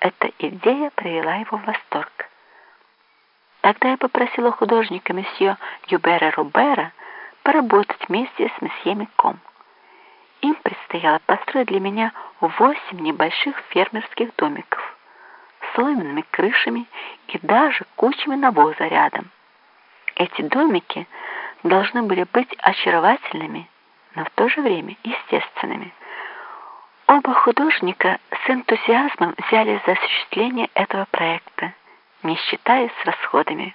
Эта идея привела его в восторг. Тогда я попросила художника месье Юбера Рубера поработать вместе с месье Миком. Им предстояло построить для меня восемь небольших фермерских домиков с соломенными крышами и даже кучами навоза рядом. Эти домики должны были быть очаровательными, но в то же время естественными. Оба художника с энтузиазмом взяли за осуществление этого проекта, не считаясь с расходами.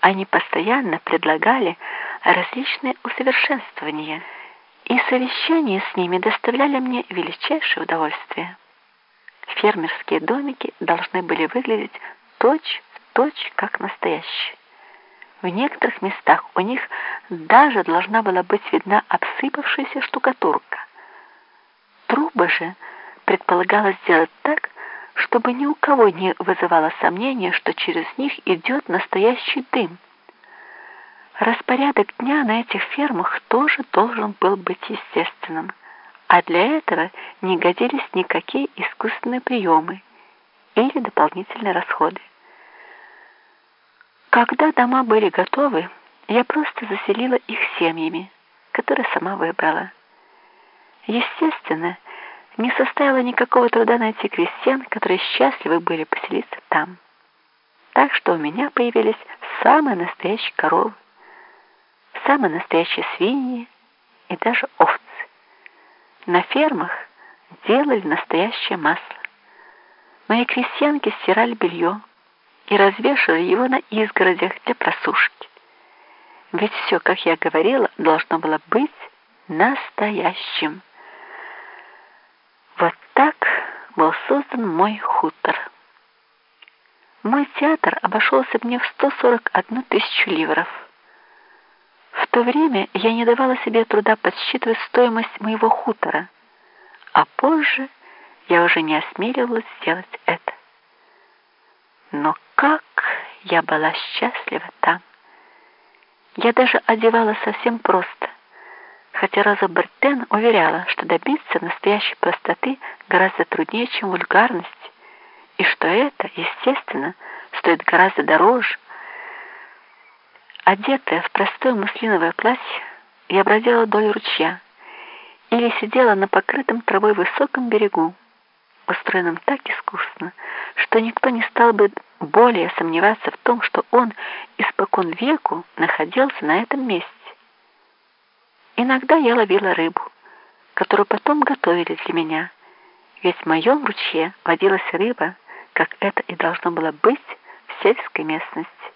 Они постоянно предлагали различные усовершенствования, и совещания с ними доставляли мне величайшее удовольствие. Фермерские домики должны были выглядеть точь в точь, как настоящие. В некоторых местах у них даже должна была быть видна обсыпавшаяся штукатурка. Трубы же предполагалось сделать так, чтобы ни у кого не вызывало сомнения, что через них идет настоящий дым. Распорядок дня на этих фермах тоже должен был быть естественным, а для этого не годились никакие искусственные приемы или дополнительные расходы. Когда дома были готовы, я просто заселила их семьями, которые сама выбрала. Естественно, не составило никакого труда найти крестьян, которые счастливы были поселиться там. Так что у меня появились самые настоящие коровы, самые настоящие свиньи и даже овцы. На фермах делали настоящее масло. Мои крестьянки стирали белье и развешивали его на изгородях для просушки. Ведь все, как я говорила, должно было быть настоящим. Вот так был создан мой хутор. Мой театр обошелся мне в 141 тысячу ливров. В то время я не давала себе труда подсчитывать стоимость моего хутора, а позже я уже не осмеливалась сделать это. Но как я была счастлива там! Я даже одевала совсем просто хотя Роза Бертен уверяла, что добиться настоящей простоты гораздо труднее, чем вульгарность, и что это, естественно, стоит гораздо дороже. Одетая в простое муслиновое платье, я бродила вдоль ручья или сидела на покрытом травой высоком берегу, устроенном так искусно, что никто не стал бы более сомневаться в том, что он испокон веку находился на этом месте. Иногда я ловила рыбу, которую потом готовили для меня, ведь в моем ручье водилась рыба, как это и должно было быть в сельской местности.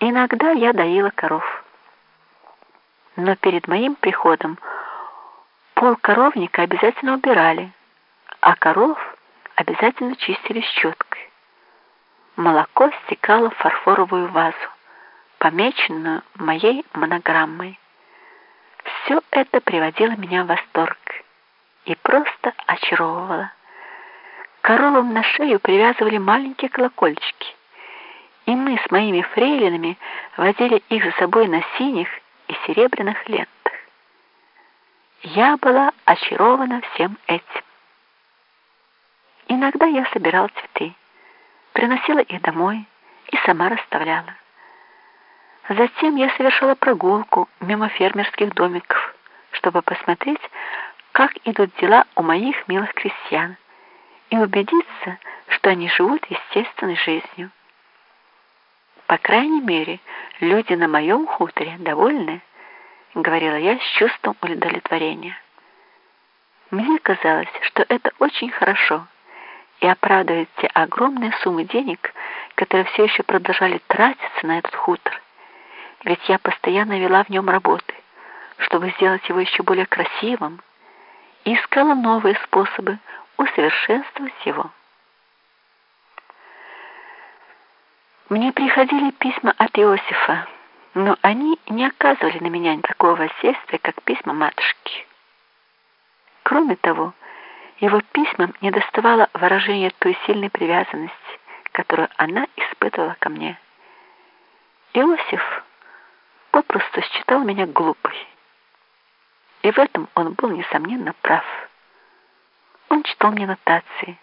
Иногда я доила коров. Но перед моим приходом пол коровника обязательно убирали, а коров обязательно чистили щеткой. Молоко стекало в фарфоровую вазу, помеченную моей монограммой. Все это приводило меня в восторг и просто очаровывало. Коровам на шею привязывали маленькие колокольчики, и мы с моими фрейлинами водили их за собой на синих и серебряных лентах. Я была очарована всем этим. Иногда я собирала цветы, приносила их домой и сама расставляла. Затем я совершила прогулку мимо фермерских домиков, чтобы посмотреть, как идут дела у моих милых крестьян, и убедиться, что они живут естественной жизнью. По крайней мере, люди на моем хуторе довольны, говорила я с чувством удовлетворения. Мне казалось, что это очень хорошо и оправдывает те огромные суммы денег, которые все еще продолжали тратиться на этот хутор ведь я постоянно вела в нем работы, чтобы сделать его еще более красивым, и искала новые способы усовершенствовать его. Мне приходили письма от Иосифа, но они не оказывали на меня такого воздействия, как письма матушки. Кроме того, его письмам не доставало выражения той сильной привязанности, которую она испытывала ко мне. Иосиф попросту считал меня глупой. И в этом он был, несомненно, прав. Он читал мне нотации,